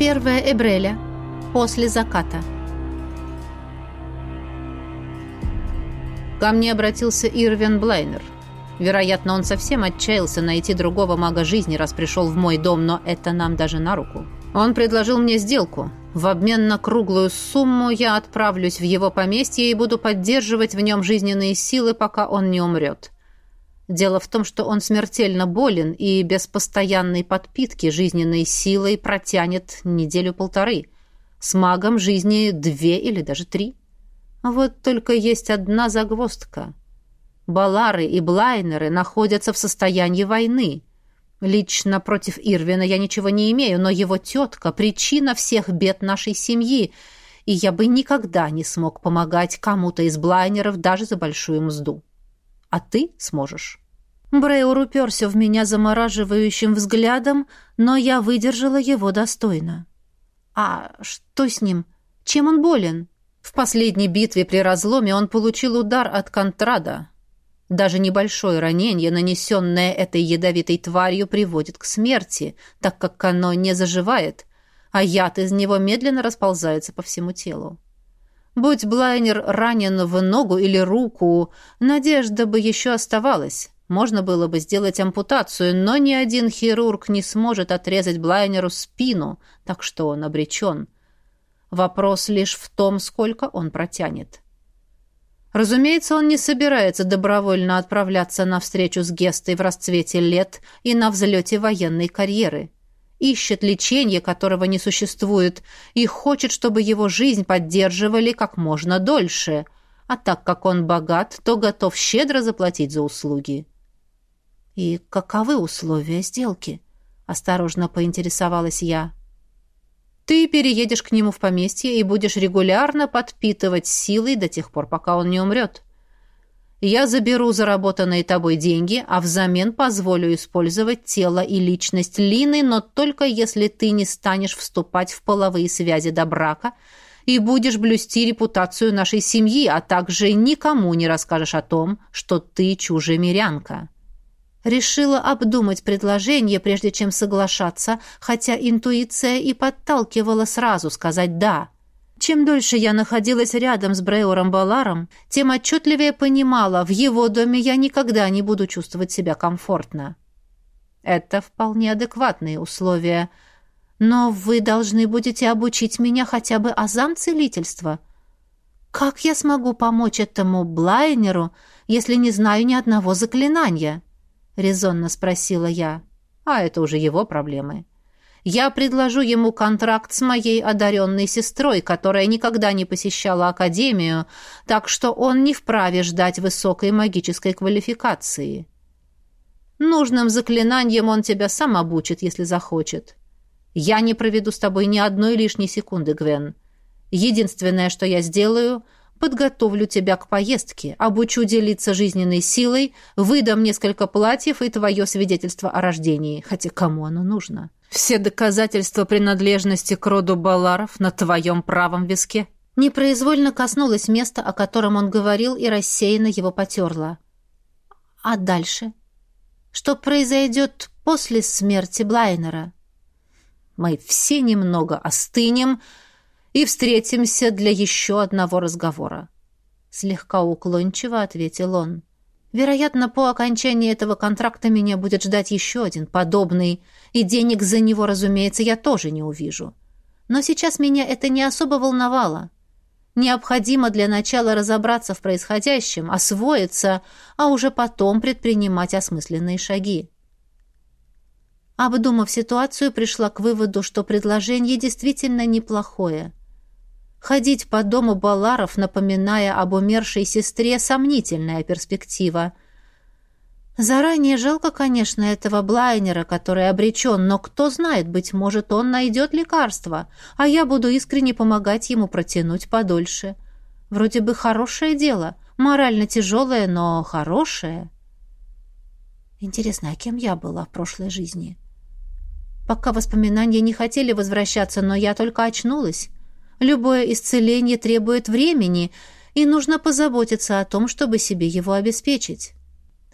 Первая Эбреля. После заката. Ко мне обратился Ирвин Блайнер. Вероятно, он совсем отчаялся найти другого мага жизни, раз пришел в мой дом, но это нам даже на руку. Он предложил мне сделку. В обмен на круглую сумму я отправлюсь в его поместье и буду поддерживать в нем жизненные силы, пока он не умрет. Дело в том, что он смертельно болен и без постоянной подпитки жизненной силой протянет неделю-полторы. С магом жизни две или даже три. Вот только есть одна загвоздка. Балары и Блайнеры находятся в состоянии войны. Лично против Ирвина я ничего не имею, но его тетка — причина всех бед нашей семьи, и я бы никогда не смог помогать кому-то из Блайнеров даже за большую мзду. А ты сможешь. Брейур уперся в меня замораживающим взглядом, но я выдержала его достойно. «А что с ним? Чем он болен?» В последней битве при разломе он получил удар от Контрада, даже небольшое ранение, нанесенное этой ядовитой тварью, приводит к смерти, так как оно не заживает, а яд из него медленно расползается по всему телу. Будь Блайнер ранен в ногу или руку, надежда бы еще оставалась. Можно было бы сделать ампутацию, но ни один хирург не сможет отрезать Блайнеру спину, так что он обречен. Вопрос лишь в том, сколько он протянет. Разумеется, он не собирается добровольно отправляться на встречу с Гестой в расцвете лет и на взлете военной карьеры. Ищет лечение, которого не существует, и хочет, чтобы его жизнь поддерживали как можно дольше. А так как он богат, то готов щедро заплатить за услуги. «И каковы условия сделки?» — осторожно поинтересовалась я. Ты переедешь к нему в поместье и будешь регулярно подпитывать силой до тех пор, пока он не умрет. Я заберу заработанные тобой деньги, а взамен позволю использовать тело и личность Лины, но только если ты не станешь вступать в половые связи до брака и будешь блюсти репутацию нашей семьи, а также никому не расскажешь о том, что ты чужемирянка. Решила обдумать предложение, прежде чем соглашаться, хотя интуиция и подталкивала сразу сказать «да». Чем дольше я находилась рядом с Бреором Баларом, тем отчетливее понимала, в его доме я никогда не буду чувствовать себя комфортно. Это вполне адекватные условия. Но вы должны будете обучить меня хотя бы азам целительства. Как я смогу помочь этому блайнеру, если не знаю ни одного заклинания?» Резонно спросила я. А это уже его проблемы. Я предложу ему контракт с моей одаренной сестрой, которая никогда не посещала академию, так что он не вправе ждать высокой магической квалификации. Нужным заклинанием он тебя сам обучит, если захочет. Я не проведу с тобой ни одной лишней секунды, Гвен. Единственное, что я сделаю — Подготовлю тебя к поездке, обучу делиться жизненной силой, выдам несколько платьев и твое свидетельство о рождении, хотя кому оно нужно. Все доказательства принадлежности к роду Баларов на твоем правом виске». Непроизвольно коснулась места, о котором он говорил, и рассеянно его потерла. «А дальше? Что произойдет после смерти Блайнера?» «Мы все немного остынем», и встретимся для еще одного разговора». Слегка уклончиво ответил он. «Вероятно, по окончании этого контракта меня будет ждать еще один подобный, и денег за него, разумеется, я тоже не увижу. Но сейчас меня это не особо волновало. Необходимо для начала разобраться в происходящем, освоиться, а уже потом предпринимать осмысленные шаги. Обдумав ситуацию, пришла к выводу, что предложение действительно неплохое. Ходить по дому Баларов, напоминая об умершей сестре, сомнительная перспектива. Заранее жалко, конечно, этого Блайнера, который обречен, но кто знает, быть может, он найдет лекарство, а я буду искренне помогать ему протянуть подольше. Вроде бы хорошее дело, морально тяжелое, но хорошее. Интересно, а кем я была в прошлой жизни? Пока воспоминания не хотели возвращаться, но я только очнулась. Любое исцеление требует времени, и нужно позаботиться о том, чтобы себе его обеспечить.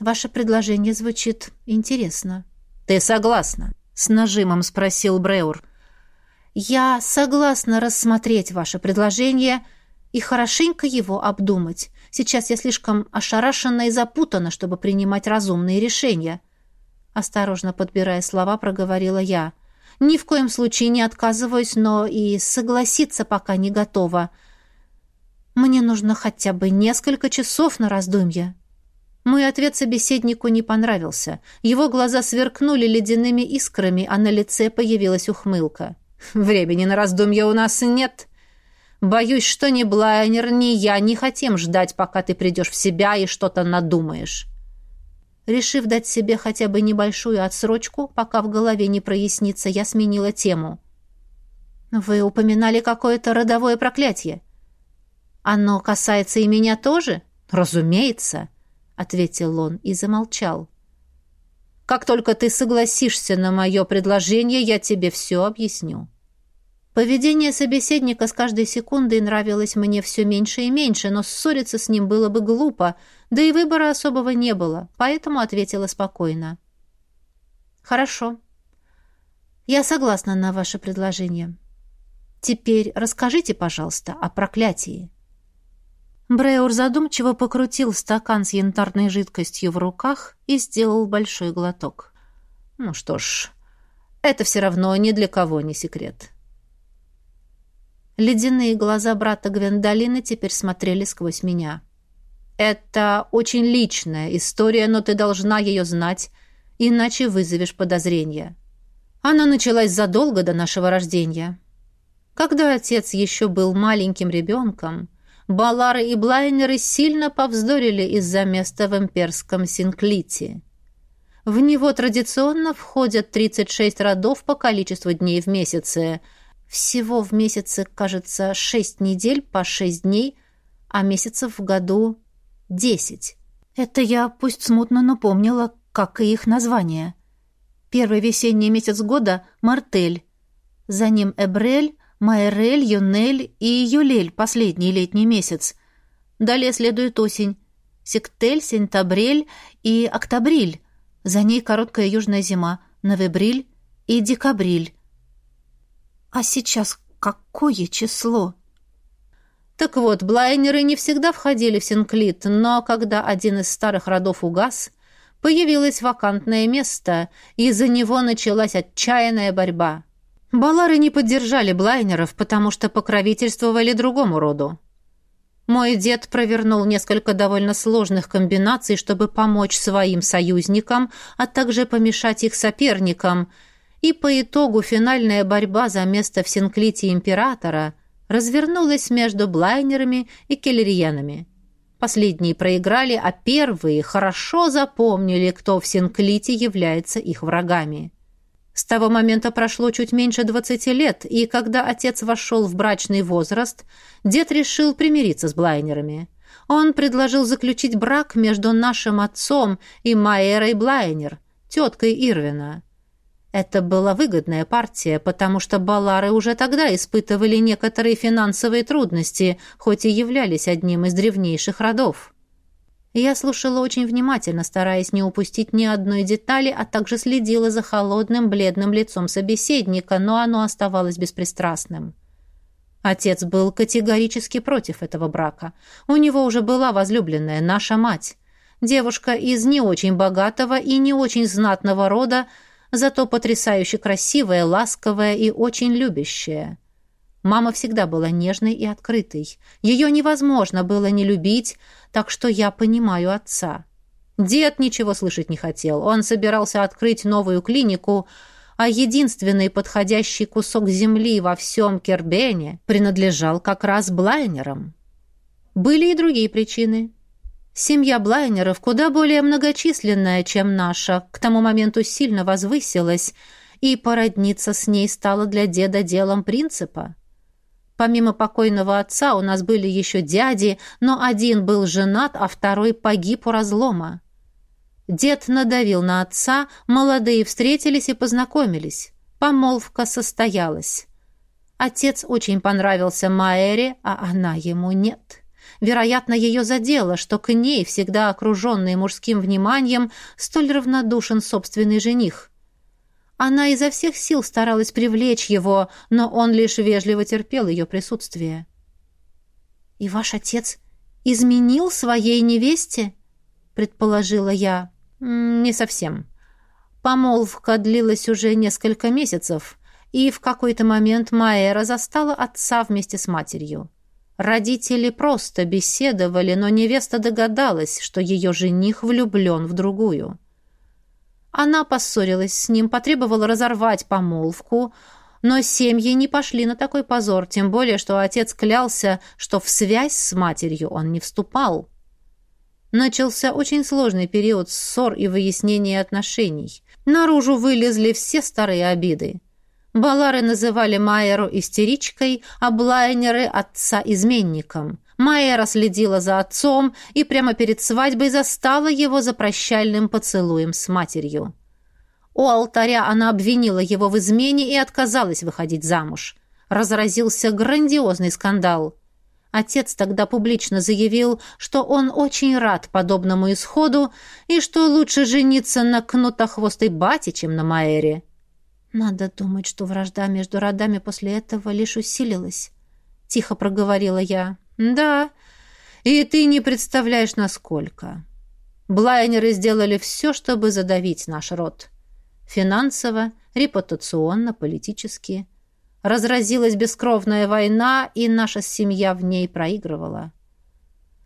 Ваше предложение звучит интересно. Ты согласна? С нажимом спросил Бреур. Я согласна рассмотреть ваше предложение и хорошенько его обдумать. Сейчас я слишком ошарашена и запутана, чтобы принимать разумные решения. Осторожно подбирая слова, проговорила я. Ни в коем случае не отказываюсь, но и согласиться пока не готова. Мне нужно хотя бы несколько часов на раздумье. Мой ответ собеседнику не понравился. Его глаза сверкнули ледяными искрами, а на лице появилась ухмылка. Времени на раздумья у нас нет. Боюсь, что ни Блайнер, ни я не хотим ждать, пока ты придешь в себя и что-то надумаешь. Решив дать себе хотя бы небольшую отсрочку, пока в голове не прояснится, я сменила тему. Вы упоминали какое-то родовое проклятие. Оно касается и меня тоже? Разумеется, ответил он и замолчал. Как только ты согласишься на мое предложение, я тебе все объясню». Поведение собеседника с каждой секундой нравилось мне все меньше и меньше, но ссориться с ним было бы глупо, да и выбора особого не было, поэтому ответила спокойно. «Хорошо. Я согласна на ваше предложение. Теперь расскажите, пожалуйста, о проклятии». Бреур задумчиво покрутил стакан с янтарной жидкостью в руках и сделал большой глоток. «Ну что ж, это все равно ни для кого не секрет». Ледяные глаза брата Гвендолины теперь смотрели сквозь меня. «Это очень личная история, но ты должна ее знать, иначе вызовешь подозрения. Она началась задолго до нашего рождения. Когда отец еще был маленьким ребенком, Балары и Блайнеры сильно повздорили из-за места в имперском Синклите. В него традиционно входят 36 родов по количеству дней в месяце. Всего в месяце, кажется, 6 недель по 6 дней, а месяцев в году 10. Это я пусть смутно напомнила, как и их название. Первый весенний месяц года — Мартель. За ним Эбрель, Майрель, Юнель и Юлель последний летний месяц. Далее следует осень. Сектель, Сентабрель и Октабриль. За ней короткая южная зима. Новебриль и Декабриль. А сейчас какое число? Так вот, блайнеры не всегда входили в Синклит, но когда один из старых родов угас, появилось вакантное место, и за него началась отчаянная борьба. Балары не поддержали блайнеров, потому что покровительствовали другому роду. Мой дед провернул несколько довольно сложных комбинаций, чтобы помочь своим союзникам, а также помешать их соперникам, и по итогу финальная борьба за место в Синклите императора развернулась между блайнерами и келлериянами. Последние проиграли, а первые хорошо запомнили, кто в Синклите является их врагами. С того момента прошло чуть меньше двадцати лет, и когда отец вошел в брачный возраст, дед решил примириться с Блайнерами. Он предложил заключить брак между нашим отцом и Майерой Блайнер, теткой Ирвина. Это была выгодная партия, потому что Балары уже тогда испытывали некоторые финансовые трудности, хоть и являлись одним из древнейших родов. Я слушала очень внимательно, стараясь не упустить ни одной детали, а также следила за холодным, бледным лицом собеседника, но оно оставалось беспристрастным. Отец был категорически против этого брака. У него уже была возлюбленная, наша мать. Девушка из не очень богатого и не очень знатного рода, зато потрясающе красивая, ласковая и очень любящая. Мама всегда была нежной и открытой. Ее невозможно было не любить, так что я понимаю отца. Дед ничего слышать не хотел. Он собирался открыть новую клинику, а единственный подходящий кусок земли во всем Кербене принадлежал как раз Блайнерам. Были и другие причины. Семья Блайнеров куда более многочисленная, чем наша, к тому моменту сильно возвысилась, и породниться с ней стало для деда делом принципа. Помимо покойного отца у нас были еще дяди, но один был женат, а второй погиб у разлома. Дед надавил на отца, молодые встретились и познакомились. Помолвка состоялась. Отец очень понравился Маэре, а она ему нет. Вероятно, ее задело, что к ней, всегда окруженный мужским вниманием, столь равнодушен собственный жених. Она изо всех сил старалась привлечь его, но он лишь вежливо терпел ее присутствие. «И ваш отец изменил своей невесте?» — предположила я. «Не совсем. Помолвка длилась уже несколько месяцев, и в какой-то момент Маэра застала отца вместе с матерью. Родители просто беседовали, но невеста догадалась, что ее жених влюблен в другую. Она поссорилась с ним, потребовала разорвать помолвку, но семьи не пошли на такой позор, тем более, что отец клялся, что в связь с матерью он не вступал. Начался очень сложный период ссор и выяснения отношений. Наружу вылезли все старые обиды. Балары называли Майеру истеричкой, а блайнеры — отца изменником. Майера следила за отцом и прямо перед свадьбой застала его за прощальным поцелуем с матерью. У алтаря она обвинила его в измене и отказалась выходить замуж. Разразился грандиозный скандал. Отец тогда публично заявил, что он очень рад подобному исходу и что лучше жениться на кнутохвостой бате, чем на Майере. «Надо думать, что вражда между родами после этого лишь усилилась», — тихо проговорила я. «Да, и ты не представляешь, насколько. Блайнеры сделали все, чтобы задавить наш род. Финансово, репутационно, политически. Разразилась бескровная война, и наша семья в ней проигрывала».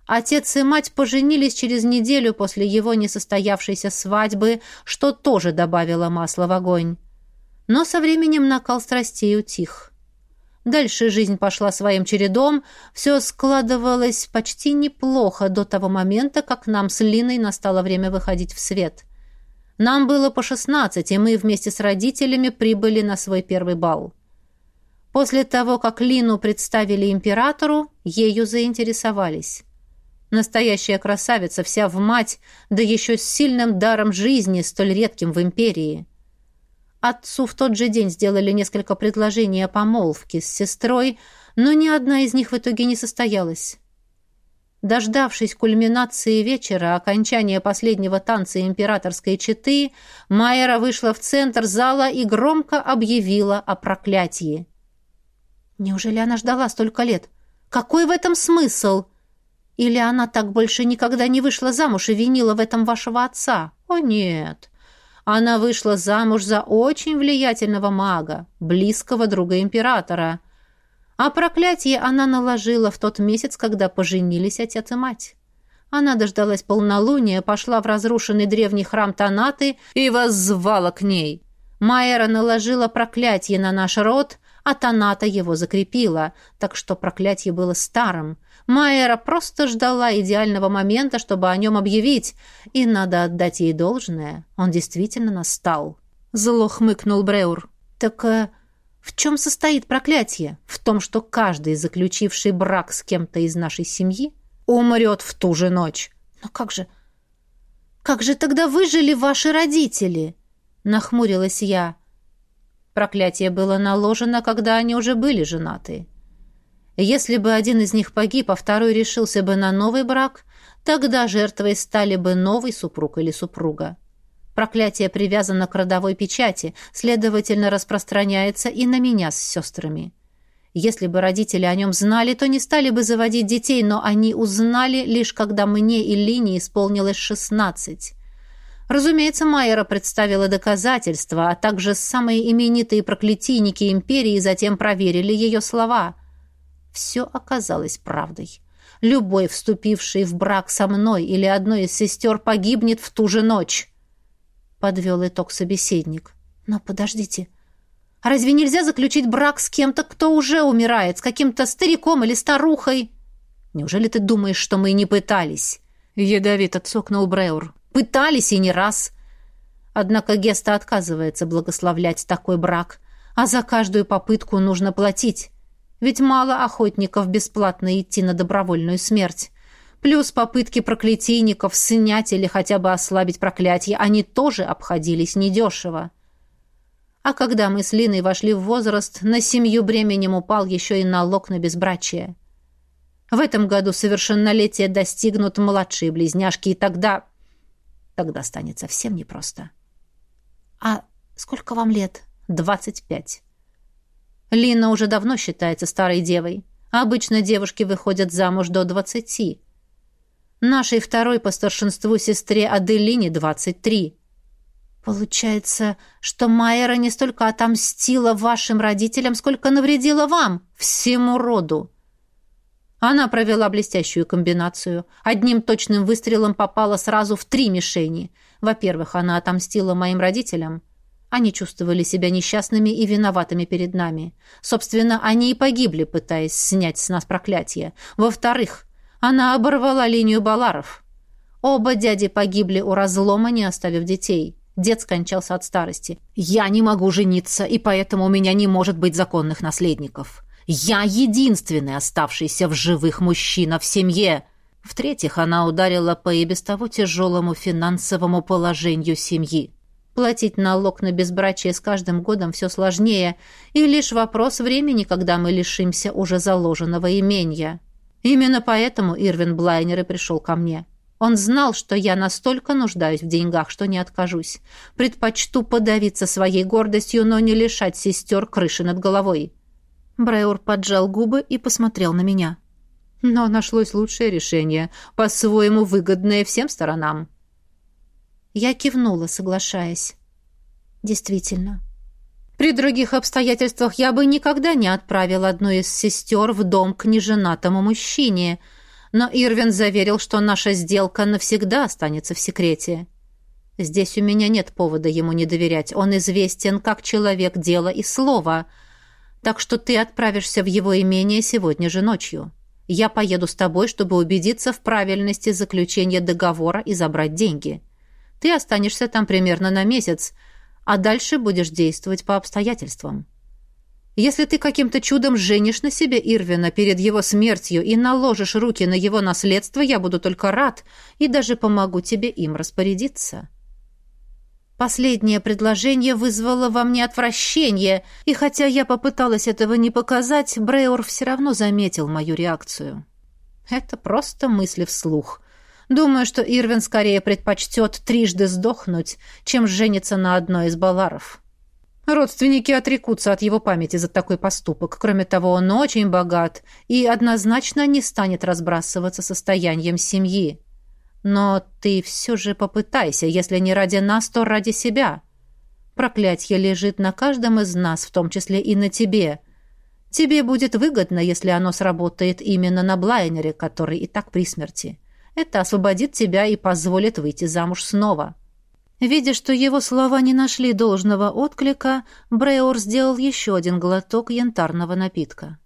Отец и мать поженились через неделю после его несостоявшейся свадьбы, что тоже добавило масла в огонь. Но со временем накал страстей утих. Дальше жизнь пошла своим чередом, все складывалось почти неплохо до того момента, как нам с Линой настало время выходить в свет. Нам было по шестнадцать, и мы вместе с родителями прибыли на свой первый бал. После того, как Лину представили императору, ею заинтересовались. Настоящая красавица, вся в мать, да еще с сильным даром жизни, столь редким в империи. Отцу в тот же день сделали несколько предложений о помолвке с сестрой, но ни одна из них в итоге не состоялась. Дождавшись кульминации вечера, окончания последнего танца императорской четы, Майера вышла в центр зала и громко объявила о проклятии. Неужели она ждала столько лет? Какой в этом смысл? Или она так больше никогда не вышла замуж и винила в этом вашего отца? О, нет. Она вышла замуж за очень влиятельного мага, близкого друга императора. А проклятие она наложила в тот месяц, когда поженились отец и мать. Она дождалась полнолуния, пошла в разрушенный древний храм Танаты и воззвала к ней. Майера наложила проклятие на наш род, а Таната его закрепила, так что проклятие было старым — Майера просто ждала идеального момента, чтобы о нем объявить, и надо отдать ей должное. Он действительно настал. Зло хмыкнул Бреур. «Так э, в чем состоит проклятие? В том, что каждый, заключивший брак с кем-то из нашей семьи, умрет в ту же ночь. Но как же... Как же тогда выжили ваши родители?» Нахмурилась я. Проклятие было наложено, когда они уже были женаты. Если бы один из них погиб, а второй решился бы на новый брак, тогда жертвой стали бы новый супруг или супруга. Проклятие привязано к родовой печати, следовательно, распространяется и на меня с сестрами. Если бы родители о нем знали, то не стали бы заводить детей, но они узнали лишь когда мне и Лине исполнилось шестнадцать. Разумеется, Майера представила доказательства, а также самые именитые проклятийники империи затем проверили ее слова. Все оказалось правдой. Любой, вступивший в брак со мной или одной из сестер, погибнет в ту же ночь. Подвел итог собеседник. Но подождите. разве нельзя заключить брак с кем-то, кто уже умирает, с каким-то стариком или старухой? Неужели ты думаешь, что мы не пытались? Ядовито цокнул Бреур. Пытались и не раз. Однако Геста отказывается благословлять такой брак, а за каждую попытку нужно платить. Ведь мало охотников бесплатно идти на добровольную смерть. Плюс попытки проклятийников снять или хотя бы ослабить проклятие, они тоже обходились недешево. А когда мы с Линой вошли в возраст, на семью бременем упал еще и налог на безбрачие. В этом году совершеннолетие достигнут младшие близняшки, и тогда... Тогда станет совсем непросто. А Сколько вам лет? Двадцать пять. Лина уже давно считается старой девой. Обычно девушки выходят замуж до двадцати. Нашей второй по старшинству сестре Аделине двадцать три. Получается, что Майера не столько отомстила вашим родителям, сколько навредила вам, всему роду. Она провела блестящую комбинацию. Одним точным выстрелом попала сразу в три мишени. Во-первых, она отомстила моим родителям. Они чувствовали себя несчастными и виноватыми перед нами. Собственно, они и погибли, пытаясь снять с нас проклятие. Во-вторых, она оборвала линию Баларов. Оба дяди погибли у разлома, не оставив детей. Дед скончался от старости. Я не могу жениться, и поэтому у меня не может быть законных наследников. Я единственный оставшийся в живых мужчина в семье. В-третьих, она ударила по и без того тяжелому финансовому положению семьи. Платить налог на безбрачие с каждым годом все сложнее, и лишь вопрос времени, когда мы лишимся уже заложенного имения. Именно поэтому Ирвин Блайнер и пришел ко мне. Он знал, что я настолько нуждаюсь в деньгах, что не откажусь. Предпочту подавиться своей гордостью, но не лишать сестер крыши над головой. Бреур поджал губы и посмотрел на меня. Но нашлось лучшее решение, по-своему выгодное всем сторонам. Я кивнула, соглашаясь. Действительно. При других обстоятельствах я бы никогда не отправил одну из сестер в дом к неженатому мужчине — но Ирвин заверил, что наша сделка навсегда останется в секрете. Здесь у меня нет повода ему не доверять. Он известен как человек дела и слова. Так что ты отправишься в его имение сегодня же ночью. Я поеду с тобой, чтобы убедиться в правильности заключения договора и забрать деньги. Ты останешься там примерно на месяц, а дальше будешь действовать по обстоятельствам. Если ты каким-то чудом женишь на себе Ирвина перед его смертью и наложишь руки на его наследство, я буду только рад и даже помогу тебе им распорядиться». Последнее предложение вызвало во мне отвращение, и хотя я попыталась этого не показать, Брейор все равно заметил мою реакцию. Это просто мысли вслух. Думаю, что Ирвин скорее предпочтет трижды сдохнуть, чем жениться на одной из баларов. Родственники отрекутся от его памяти за такой поступок. Кроме того, он очень богат и однозначно не станет разбрасываться состоянием семьи. Но ты все же попытайся, если не ради нас, то ради себя. Проклятье лежит на каждом из нас, в том числе и на тебе. Тебе будет выгодно, если оно сработает именно на Блайнере, который и так при смерти. Это освободит тебя и позволит выйти замуж снова». Видя, что его слова не нашли должного отклика, Бреор сделал еще один глоток янтарного напитка.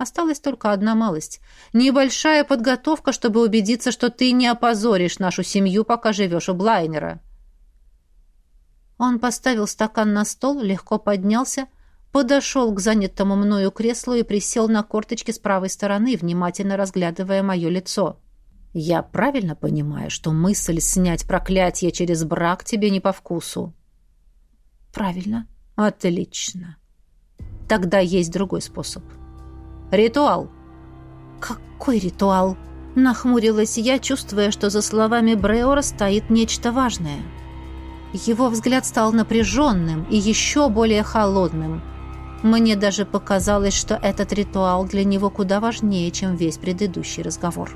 Осталась только одна малость. Небольшая подготовка, чтобы убедиться, что ты не опозоришь нашу семью, пока живешь у Блайнера. Он поставил стакан на стол, легко поднялся, подошел к занятому мною креслу и присел на корточки с правой стороны, внимательно разглядывая мое лицо. — я правильно понимаю, что мысль снять проклятие через брак тебе не по вкусу? Правильно. Отлично. Тогда есть другой способ. Ритуал. Какой ритуал? Нахмурилась я, чувствуя, что за словами Бреора стоит нечто важное. Его взгляд стал напряженным и еще более холодным. Мне даже показалось, что этот ритуал для него куда важнее, чем весь предыдущий разговор.